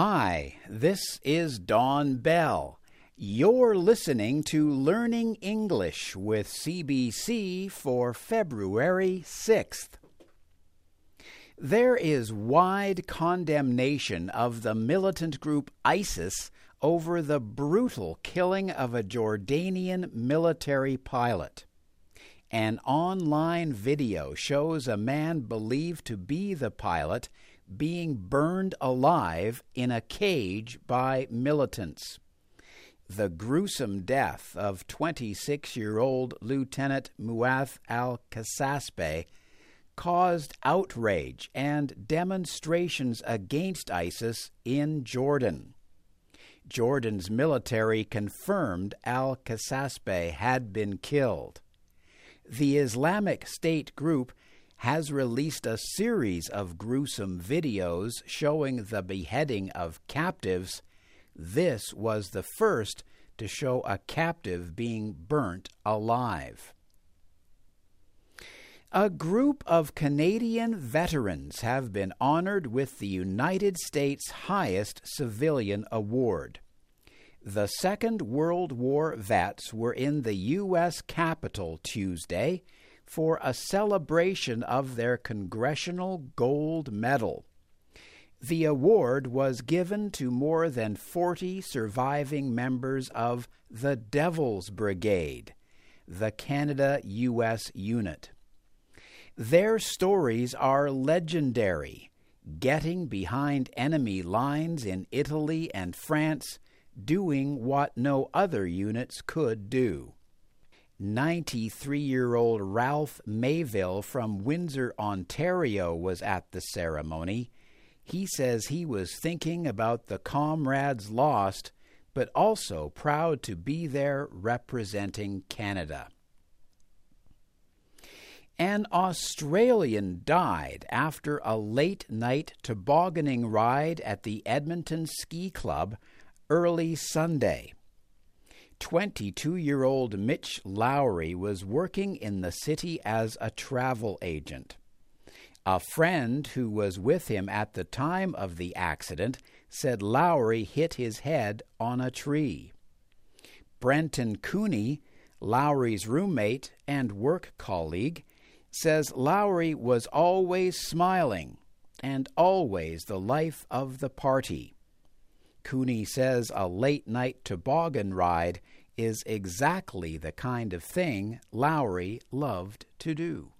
Hi, this is Don Bell. You're listening to Learning English with CBC for February 6th. There is wide condemnation of the militant group ISIS over the brutal killing of a Jordanian military pilot. An online video shows a man believed to be the pilot being burned alive in a cage by militants. The gruesome death of 26 year old Lieutenant Muath al Kasasbeh caused outrage and demonstrations against ISIS in Jordan. Jordan's military confirmed al Kasasbeh had been killed. The Islamic State group has released a series of gruesome videos showing the beheading of captives. This was the first to show a captive being burnt alive. A group of Canadian veterans have been honored with the United States' highest civilian award. The Second World War vets were in the U.S. Capitol Tuesday for a celebration of their Congressional Gold Medal. The award was given to more than 40 surviving members of the Devil's Brigade, the Canada U.S. unit. Their stories are legendary, getting behind enemy lines in Italy and France, doing what no other units could do. 93 year old Ralph Mayville from Windsor, Ontario, was at the ceremony. He says he was thinking about the comrades lost, but also proud to be there representing Canada. An Australian died after a late night tobogganing ride at the Edmonton Ski Club early Sunday. 22 year old Mitch Lowry was working in the city as a travel agent. A friend who was with him at the time of the accident said Lowry hit his head on a tree. Brenton Cooney, Lowry's roommate and work colleague, says Lowry was always smiling and always the life of the party. Cooney says a late night toboggan ride is exactly the kind of thing Lowry loved to do.